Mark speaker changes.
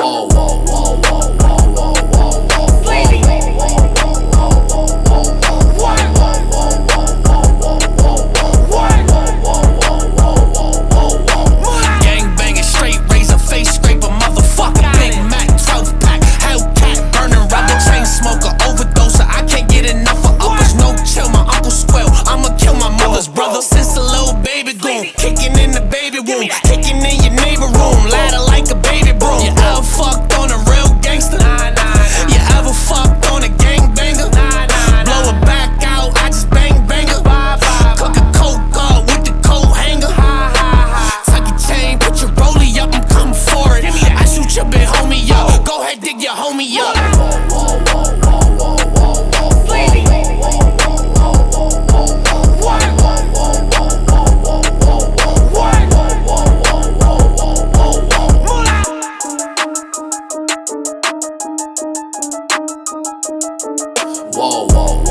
Speaker 1: Whoa, whoa. in the baby room, taking in your neighbor room, light a fall.